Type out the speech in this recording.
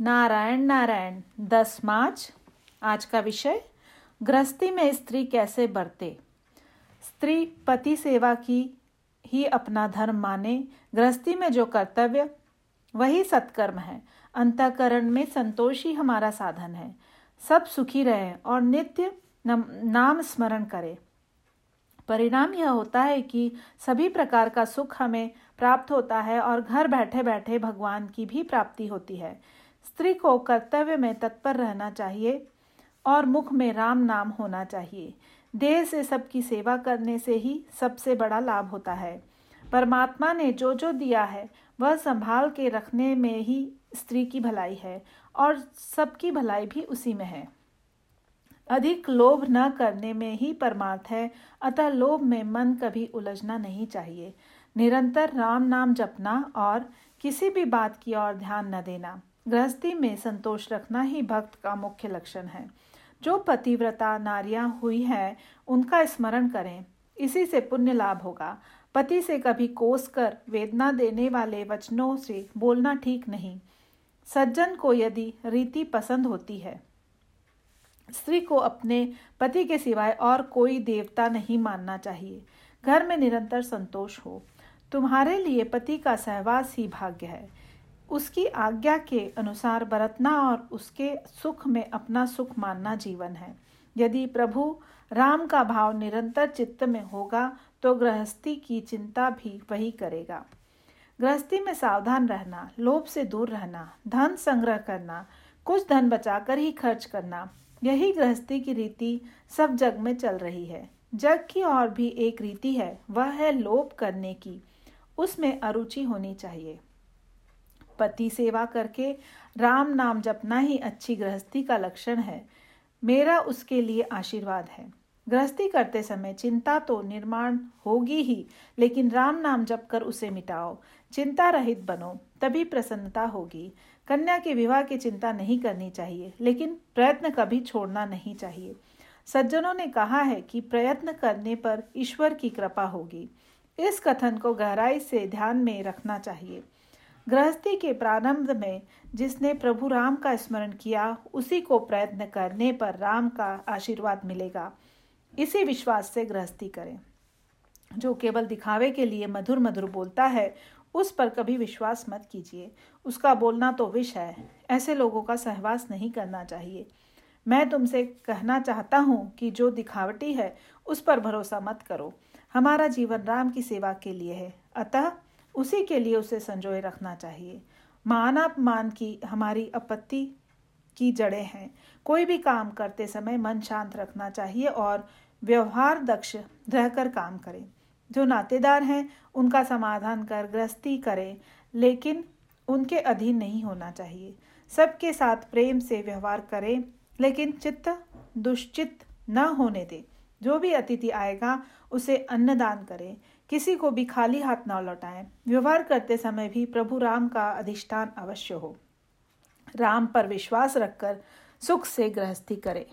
नारायण नारायण, दस मार्च, आज का विषय, गृहस्थी में स्त्री कैसे बरते स्त्री पति सेवा की ही अपना धर्म माने, गृहस्थी में जो कर्तव्य, वही सत्कर्म है। अंतकरण में संतोष ही हमारा साधन है। सब सुखी रहे और नित्य नाम स्मरण करें। परिणाम यह होता है कि सभी प्रकार का सुख हमें प्राप्त होता है और घर बैठे बैठे भगवान की भी प्राप्ति होती है। स्त्री को कर्तव्य में तत्पर रहना चाहिए और मुख में राम नाम होना चाहिए। देह से सबकी सेवा करने से ही सबसे बड़ा लाभ होता है। परमात्मा ने जो जो दिया है, वह संभाल के रखने में ही स्त्री की भलाई है और सबकी भलाई भी उसी में है। अधिक लोभ न करने में ही परमार्थ है, अतः लोभ में मन कभी उलझना नहीं चाहिए। निरंतर राम नाम जपना और किसी भी बात की ओर ध्यान न देना। गृहस्थी में संतोष रखना ही भक्त का मुख्य लक्षण है। जो पतिव्रता नारियाँ हुई है, उनका स्मरण करें। इसी से पुण्य लाभ होगा। पति से कभी कोस कर वेदना देने वाले वचनों से बोलना ठीक नहीं। सज्जन को यदि रीति पसंद होती है। स्त्री को अपने पति के सिवाय और कोई देवता नहीं मानना चाहिए। घर में निरंतर संतोष हो। तुम्हारे लिए पति का सहवास ही भाग्य है। उसकी आज्ञा के अनुसार बरतना और उसके सुख में अपना सुख मानना जीवन है। यदि प्रभु राम का भाव निरंतर चित्त में होगा तो गृहस्थी की चिंता भी वही करेगा। गृहस्थी में सावधान रहना, लोभ से दूर रहना, धन संग्रह करना, कुछ धन बचाकर ही खर्च करना, यही गृहस्थी की रीति सब जग में चल रही है। जग की और भी एक रीति है, वह है लोभ करने की, उसमें अरुचि होनी चाहिए। पति सेवा करके राम नाम जपना ही अच्छी गृहस्थी का लक्षण है। मेरा उसके लिए आशीर्वाद है। गृहस्थी करते समय चिंता तो निर्माण होगी ही, लेकिन राम नाम जप कर उसे मिटाओ। चिंता रहित बनो, तभी प्रसन्नता होगी। कन्या के विवाह की चिंता नहीं करनी चाहिए, लेकिन प्रयत्न कभी छोड़ना नहीं चाहिए। सज्जनों ने कहा है कि प्रयत्न करने पर ईश्वर की कृपा होगी। इस कथन को गहराई से ध्यान में रखना चाहिए। गृहस्थी के प्रारंभ में जिसने प्रभु राम का स्मरण किया, उसी को प्रयत्न करने पर राम का आशीर्वाद मिलेगा। इसी विश्वास से गृहस्थी करें। जो केवल दिखावे के लिए मधुर मधुर बोलता है, उस पर कभी विश्वास मत कीजिए। उसका बोलना तो विष है। ऐसे लोगों का सहवास नहीं करना चाहिए। मैं तुमसे कहना चाहता हूँ कि जो दिखावटी है, उस पर भरोसा मत करो। हमारा जीवन राम की सेवा के लिए है। अतः उसी के लिए उसे संजोए रखना चाहिए। मान अपमान की हमारी आपत्ति की जड़ें हैं। कोई भी काम करते समय मन शांत रखना चाहिए और व्यवहार दक्ष रहकर काम करें। जो नातेदार हैं, उनका समाधान कर गृहस्थी करें, लेकिन उनके अधीन नहीं होना चाहिए। सबके साथ प्रेम से व्यवहार करें, लेकिन चित्त दुश्चित न होने दें। जो भी अतिथि आएगा, उसे अन्नदान करें। किसी को भी खाली हाथ ना लौटाएँ। व्यवहार करते समय भी प्रभु राम का अधिष्ठान अवश्य हो। राम पर विश्वास रखकर सुख से गृहस्थी करें।